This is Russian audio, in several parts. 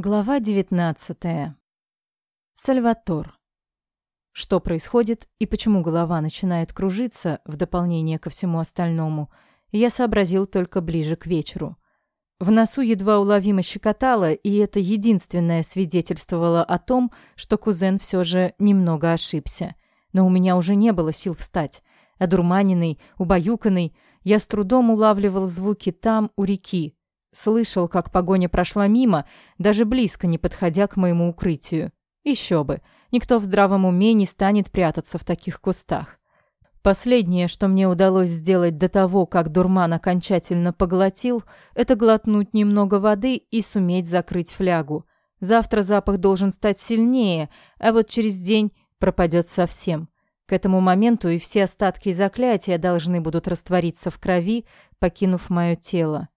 Глава 19. Сальватор. Что происходит и почему голова начинает кружиться в дополнение ко всему остальному, я сообразил только ближе к вечеру. В носу едва уловимо щекотало, и это единственное свидетельствовало о том, что кузен все же немного ошибся. Но у меня уже не было сил встать. Одурманенный, убаюканный, я с трудом улавливал звуки там, у реки, Слышал, как погоня прошла мимо, даже близко не подходя к моему укрытию. Еще бы, никто в здравом уме не станет прятаться в таких кустах. Последнее, что мне удалось сделать до того, как дурман окончательно поглотил, это глотнуть немного воды и суметь закрыть флягу. Завтра запах должен стать сильнее, а вот через день пропадет совсем. К этому моменту и все остатки заклятия должны будут раствориться в крови, покинув мое тело.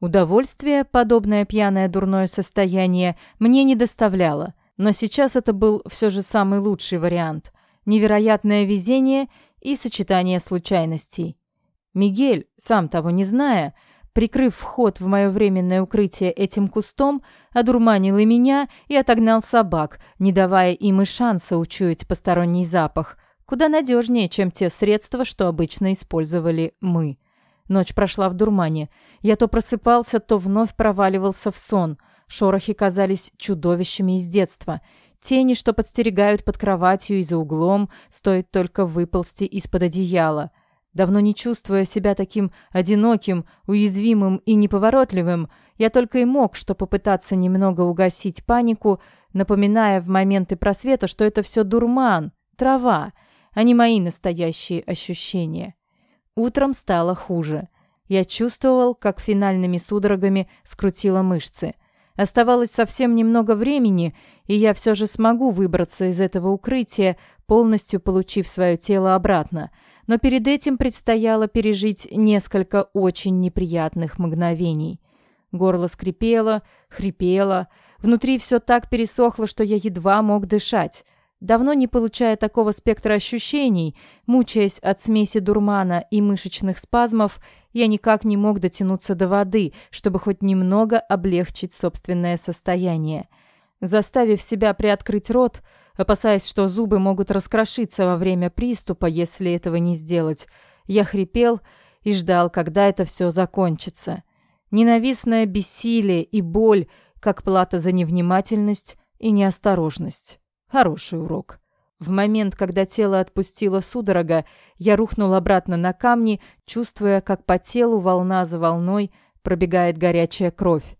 Удовольствие, подобное пьяное дурное состояние, мне не доставляло, но сейчас это был все же самый лучший вариант. Невероятное везение и сочетание случайностей. Мигель, сам того не зная, прикрыв вход в мое временное укрытие этим кустом, одурманил и меня и отогнал собак, не давая им и шанса учуять посторонний запах, куда надежнее, чем те средства, что обычно использовали мы. Ночь прошла в дурмане. Я то просыпался, то вновь проваливался в сон. Шорохи казались чудовищами из детства. Тени, что подстерегают под кроватью и за углом, стоит только выползти из-под одеяла. Давно не чувствуя себя таким одиноким, уязвимым и неповоротливым, я только и мог что попытаться немного угасить панику, напоминая в моменты просвета, что это все дурман, трава, а не мои настоящие ощущения. Утром стало хуже. Я чувствовал, как финальными судорогами скрутило мышцы. Оставалось совсем немного времени, и я все же смогу выбраться из этого укрытия, полностью получив свое тело обратно. Но перед этим предстояло пережить несколько очень неприятных мгновений. Горло скрипело, хрипело, внутри все так пересохло, что я едва мог дышать. Давно не получая такого спектра ощущений, мучаясь от смеси дурмана и мышечных спазмов, я никак не мог дотянуться до воды, чтобы хоть немного облегчить собственное состояние. Заставив себя приоткрыть рот, опасаясь, что зубы могут раскрошиться во время приступа, если этого не сделать, я хрипел и ждал, когда это все закончится. Ненавистное бессилие и боль, как плата за невнимательность и неосторожность. Хороший урок. В момент, когда тело отпустило судорога, я рухнул обратно на камни, чувствуя, как по телу волна за волной пробегает горячая кровь.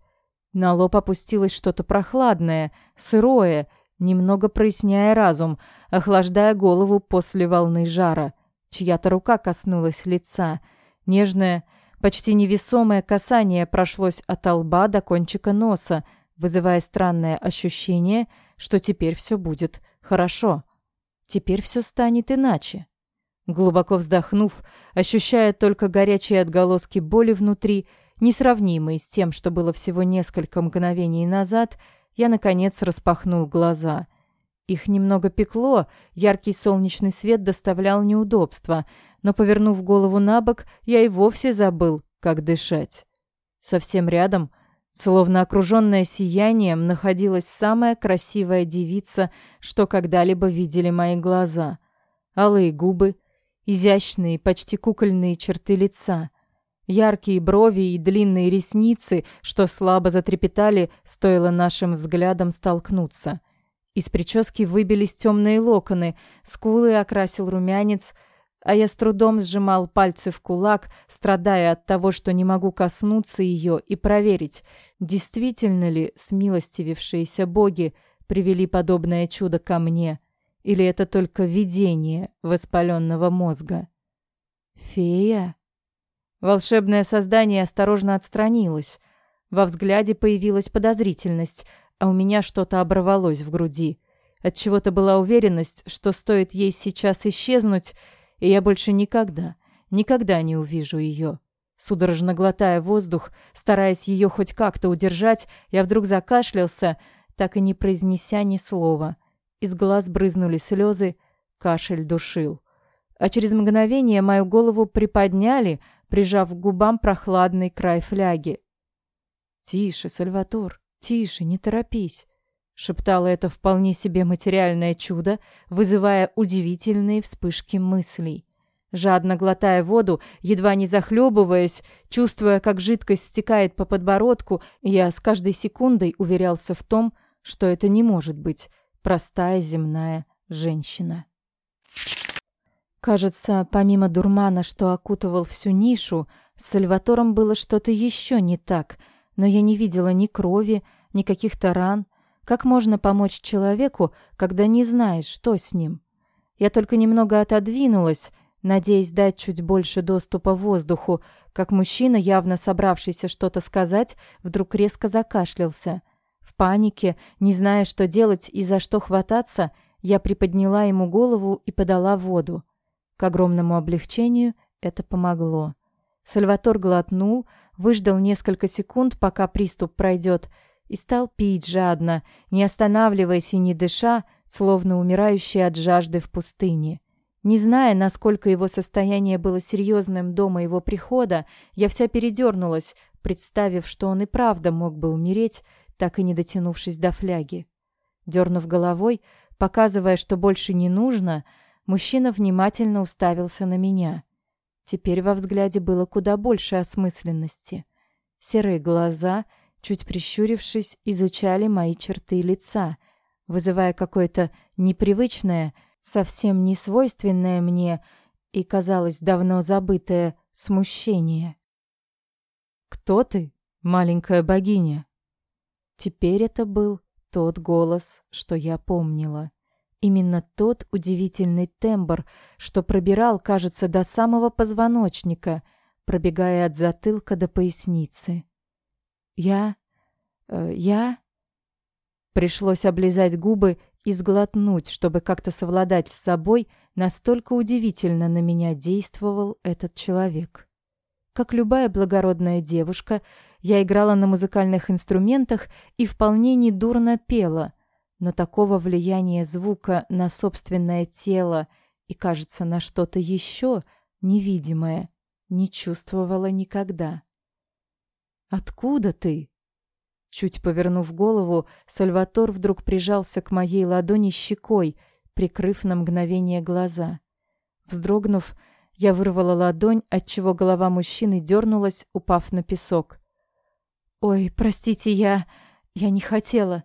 На лоб опустилось что-то прохладное, сырое, немного проясняя разум, охлаждая голову после волны жара. Чья-то рука коснулась лица. Нежное, почти невесомое касание прошлось от лба до кончика носа, вызывая странное ощущение — что теперь все будет хорошо. Теперь все станет иначе. Глубоко вздохнув, ощущая только горячие отголоски боли внутри, несравнимые с тем, что было всего несколько мгновений назад, я, наконец, распахнул глаза. Их немного пекло, яркий солнечный свет доставлял неудобства, но, повернув голову на бок, я и вовсе забыл, как дышать. Совсем рядом — Словно окруженная сиянием, находилась самая красивая девица, что когда-либо видели мои глаза. Алые губы, изящные, почти кукольные черты лица, яркие брови и длинные ресницы, что слабо затрепетали, стоило нашим взглядам столкнуться. Из прически выбились темные локоны, скулы окрасил румянец — а я с трудом сжимал пальцы в кулак, страдая от того, что не могу коснуться ее и проверить, действительно ли смилостивившиеся боги привели подобное чудо ко мне, или это только видение воспаленного мозга. «Фея?» Волшебное создание осторожно отстранилось. Во взгляде появилась подозрительность, а у меня что-то оборвалось в груди. Отчего-то была уверенность, что стоит ей сейчас исчезнуть, и я больше никогда, никогда не увижу ее. Судорожно глотая воздух, стараясь ее хоть как-то удержать, я вдруг закашлялся, так и не произнеся ни слова. Из глаз брызнули слезы, кашель душил. А через мгновение мою голову приподняли, прижав к губам прохладный край фляги. «Тише, Сальватор, тише, не торопись», — шептало это вполне себе материальное чудо, вызывая удивительные вспышки мыслей. Жадно глотая воду, едва не захлебываясь, чувствуя, как жидкость стекает по подбородку, я с каждой секундой уверялся в том, что это не может быть простая земная женщина. Кажется, помимо дурмана, что окутывал всю нишу, с Сальватором было что-то еще не так, но я не видела ни крови, ни каких-то ран. Как можно помочь человеку, когда не знаешь, что с ним? Я только немного отодвинулась, надеясь дать чуть больше доступа воздуху, как мужчина, явно собравшийся что-то сказать, вдруг резко закашлялся. В панике, не зная, что делать и за что хвататься, я приподняла ему голову и подала воду. К огромному облегчению это помогло. Сальватор глотнул, выждал несколько секунд, пока приступ пройдет, и стал пить жадно, не останавливаясь и не дыша, словно умирающий от жажды в пустыне. Не зная, насколько его состояние было серьезным до моего прихода, я вся передернулась, представив, что он и правда мог бы умереть, так и не дотянувшись до фляги. Дернув головой, показывая, что больше не нужно, Мужчина внимательно уставился на меня. Теперь во взгляде было куда больше осмысленности. Серые глаза, чуть прищурившись, изучали мои черты лица, вызывая какое-то непривычное, совсем не свойственное мне и, казалось, давно забытое смущение. «Кто ты, маленькая богиня?» Теперь это был тот голос, что я помнила. Именно тот удивительный тембр, что пробирал, кажется, до самого позвоночника, пробегая от затылка до поясницы. Я... Э, я... Пришлось облизать губы и сглотнуть, чтобы как-то совладать с собой, настолько удивительно на меня действовал этот человек. Как любая благородная девушка, я играла на музыкальных инструментах и вполне недурно пела — но такого влияния звука на собственное тело и, кажется, на что-то еще невидимое не чувствовала никогда. «Откуда ты?» Чуть повернув голову, Сальватор вдруг прижался к моей ладони щекой, прикрыв на мгновение глаза. Вздрогнув, я вырвала ладонь, отчего голова мужчины дернулась, упав на песок. «Ой, простите, я... я не хотела...»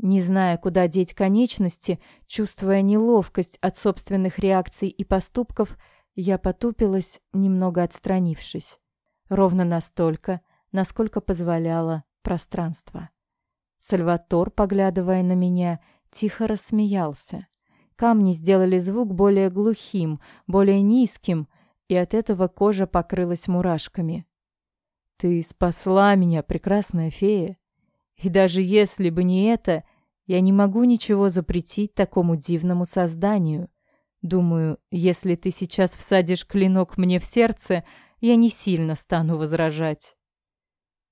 Не зная, куда деть конечности, чувствуя неловкость от собственных реакций и поступков, я потупилась, немного отстранившись. Ровно настолько, насколько позволяло пространство. Сальватор, поглядывая на меня, тихо рассмеялся. Камни сделали звук более глухим, более низким, и от этого кожа покрылась мурашками. «Ты спасла меня, прекрасная фея!» И даже если бы не это, я не могу ничего запретить такому дивному созданию. Думаю, если ты сейчас всадишь клинок мне в сердце, я не сильно стану возражать.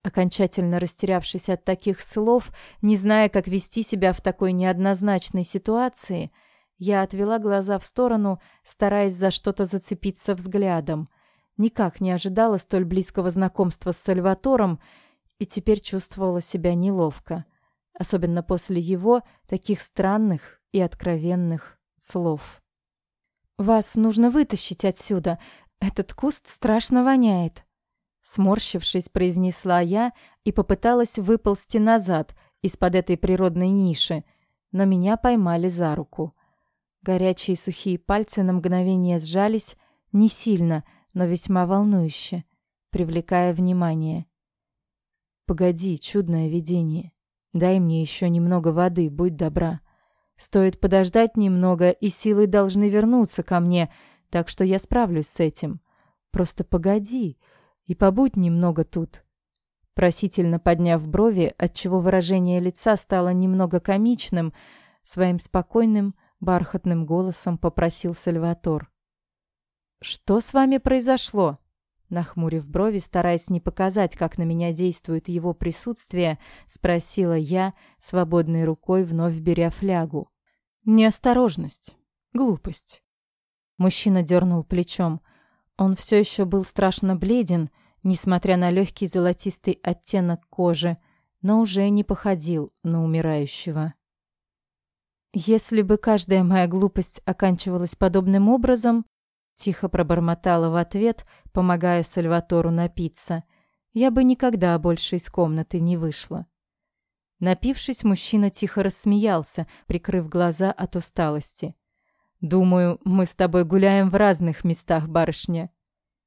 Окончательно растерявшись от таких слов, не зная, как вести себя в такой неоднозначной ситуации, я отвела глаза в сторону, стараясь за что-то зацепиться взглядом. Никак не ожидала столь близкого знакомства с Сальватором, и теперь чувствовала себя неловко, особенно после его таких странных и откровенных слов. «Вас нужно вытащить отсюда. Этот куст страшно воняет», — сморщившись, произнесла я и попыталась выползти назад из-под этой природной ниши, но меня поймали за руку. Горячие сухие пальцы на мгновение сжались, не сильно, но весьма волнующе, привлекая внимание. «Погоди, чудное видение. Дай мне еще немного воды, будь добра. Стоит подождать немного, и силы должны вернуться ко мне, так что я справлюсь с этим. Просто погоди и побудь немного тут». Просительно подняв брови, отчего выражение лица стало немного комичным, своим спокойным, бархатным голосом попросил Сальватор. «Что с вами произошло?» Нахмурив брови, стараясь не показать, как на меня действует его присутствие, спросила я, свободной рукой вновь беря флягу. «Неосторожность. Глупость». Мужчина дернул плечом. Он все еще был страшно бледен, несмотря на легкий золотистый оттенок кожи, но уже не походил на умирающего. Если бы каждая моя глупость оканчивалась подобным образом, тихо пробормотала в ответ, помогая Сальватору напиться, я бы никогда больше из комнаты не вышла. Напившись, мужчина тихо рассмеялся, прикрыв глаза от усталости. «Думаю, мы с тобой гуляем в разных местах, барышня».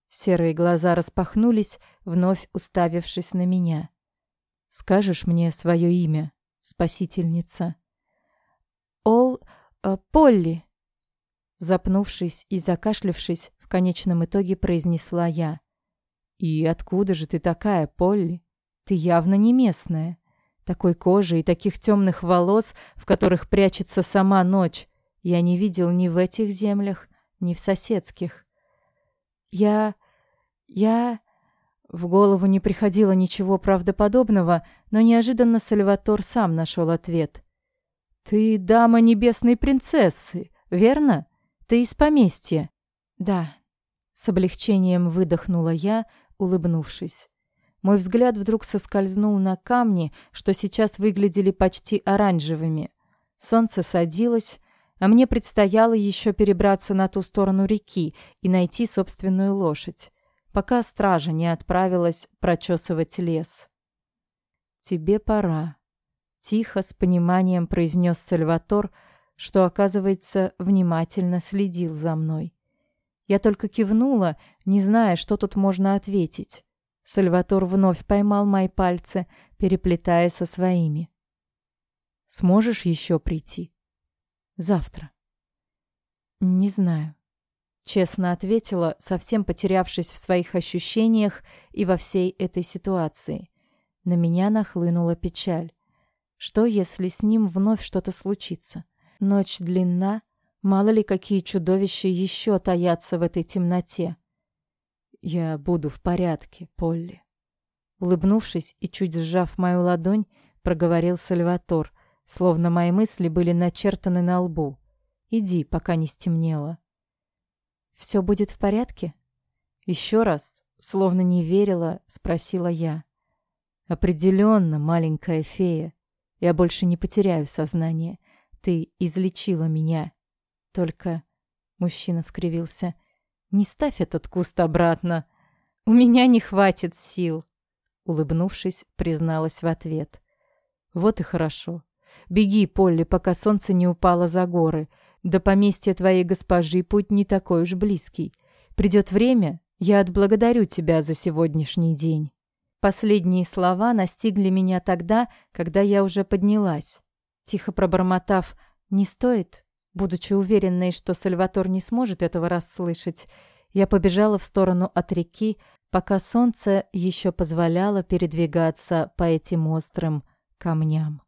Серые глаза распахнулись, вновь уставившись на меня. «Скажешь мне свое имя, спасительница?» Ол... Э, Полли!» Запнувшись и закашлявшись, в конечном итоге произнесла я. «И откуда же ты такая, Полли? Ты явно не местная. Такой кожи и таких темных волос, в которых прячется сама ночь, я не видел ни в этих землях, ни в соседских. Я... я...» В голову не приходило ничего правдоподобного, но неожиданно Сальватор сам нашел ответ. «Ты дама небесной принцессы, верно? Ты из поместья?» «Да». С облегчением выдохнула я, улыбнувшись. Мой взгляд вдруг соскользнул на камни, что сейчас выглядели почти оранжевыми. Солнце садилось, а мне предстояло еще перебраться на ту сторону реки и найти собственную лошадь, пока стража не отправилась прочесывать лес. «Тебе пора», Тихо, с пониманием произнес Сальватор, что, оказывается, внимательно следил за мной. Я только кивнула, не зная, что тут можно ответить. Сальватор вновь поймал мои пальцы, переплетая со своими. «Сможешь еще прийти?» «Завтра». «Не знаю», — честно ответила, совсем потерявшись в своих ощущениях и во всей этой ситуации. На меня нахлынула печаль. Что, если с ним вновь что-то случится? Ночь длинна, мало ли какие чудовища еще таятся в этой темноте. Я буду в порядке, Полли. Улыбнувшись и чуть сжав мою ладонь, проговорил Сальватор, словно мои мысли были начертаны на лбу. Иди, пока не стемнело. Все будет в порядке? Еще раз, словно не верила, спросила я. Определенно, маленькая фея. Я больше не потеряю сознание. Ты излечила меня. Только...» Мужчина скривился. «Не ставь этот куст обратно. У меня не хватит сил». Улыбнувшись, призналась в ответ. «Вот и хорошо. Беги, Полли, пока солнце не упало за горы. До поместья твоей госпожи путь не такой уж близкий. Придет время, я отблагодарю тебя за сегодняшний день». Последние слова настигли меня тогда, когда я уже поднялась. Тихо пробормотав «не стоит», будучи уверенной, что Сальватор не сможет этого расслышать, я побежала в сторону от реки, пока солнце еще позволяло передвигаться по этим острым камням.